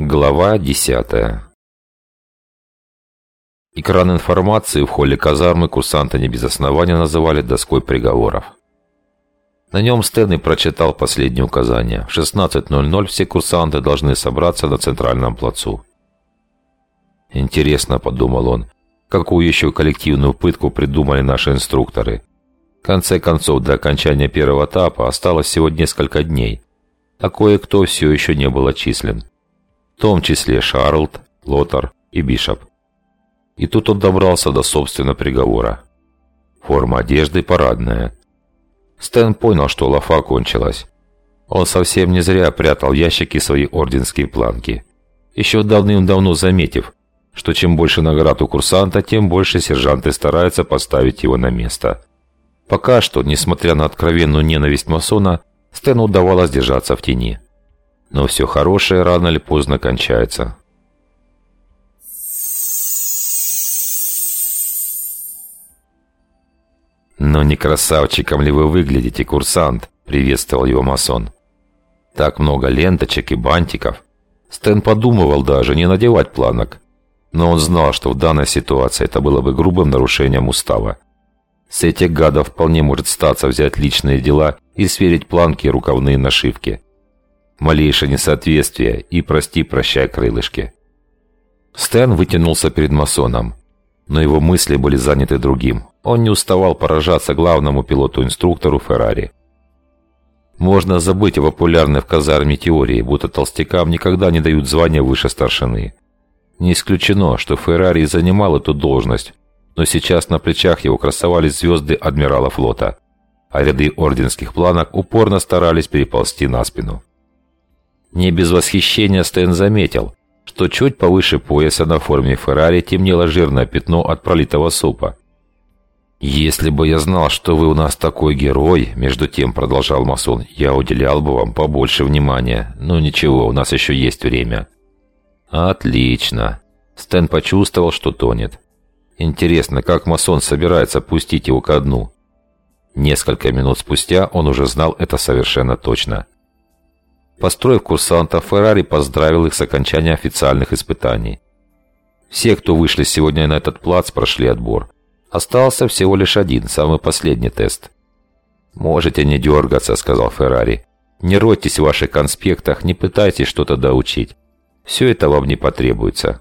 Глава 10 Экран информации в холле казармы курсанты не без основания называли доской приговоров. На нем Стэн и прочитал последние указания. В 16.00 все курсанты должны собраться на центральном плацу. «Интересно», — подумал он, — «какую еще коллективную пытку придумали наши инструкторы?» В конце концов, до окончания первого этапа осталось всего несколько дней, а кое-кто все еще не был отчислен том числе Шарлд, Лотар и Бишоп. И тут он добрался до собственного приговора. Форма одежды парадная. Стэн понял, что лафа кончилась. Он совсем не зря прятал ящики свои орденские планки. Еще давным-давно заметив, что чем больше наград у курсанта, тем больше сержанты стараются поставить его на место. Пока что, несмотря на откровенную ненависть масона, Стэну удавалось держаться в тени. Но все хорошее рано или поздно кончается. «Но не красавчиком ли вы выглядите, курсант?» – приветствовал его масон. «Так много ленточек и бантиков». Стэн подумывал даже не надевать планок. Но он знал, что в данной ситуации это было бы грубым нарушением устава. С этих гадов вполне может статься взять личные дела и сверить планки и рукавные нашивки малейшее несоответствие и прости-прощай крылышки. Стэн вытянулся перед масоном, но его мысли были заняты другим. Он не уставал поражаться главному пилоту-инструктору Феррари. Можно забыть о популярной в казарме теории, будто толстякам никогда не дают звания выше старшины. Не исключено, что Феррари занимал эту должность, но сейчас на плечах его красовались звезды адмирала флота, а ряды орденских планок упорно старались переползти на спину. Не без восхищения Стэн заметил, что чуть повыше пояса на форме Феррари темнело жирное пятно от пролитого супа. «Если бы я знал, что вы у нас такой герой», — между тем продолжал масон, — «я уделял бы вам побольше внимания. Но ничего, у нас еще есть время». «Отлично». Стэн почувствовал, что тонет. Интересно, как масон собирается пустить его ко дну? Несколько минут спустя он уже знал это совершенно точно. Построив курсантов, Феррари поздравил их с окончанием официальных испытаний. Все, кто вышли сегодня на этот плац, прошли отбор. Остался всего лишь один, самый последний тест. «Можете не дергаться», — сказал Феррари. «Не ройтесь в ваших конспектах, не пытайтесь что-то доучить. Все это вам не потребуется».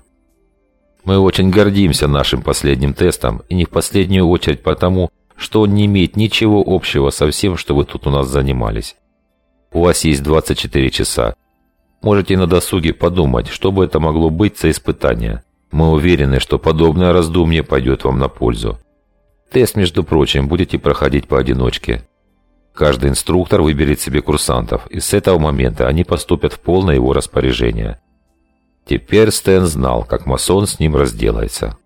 Мы очень гордимся нашим последним тестом, и не в последнюю очередь потому, что он не имеет ничего общего со всем, что вы тут у нас занимались. У вас есть 24 часа. Можете на досуге подумать, что бы это могло быть за испытание. Мы уверены, что подобное раздумье пойдет вам на пользу. Тест, между прочим, будете проходить поодиночке. Каждый инструктор выберет себе курсантов, и с этого момента они поступят в полное его распоряжение. Теперь Стэн знал, как масон с ним разделается.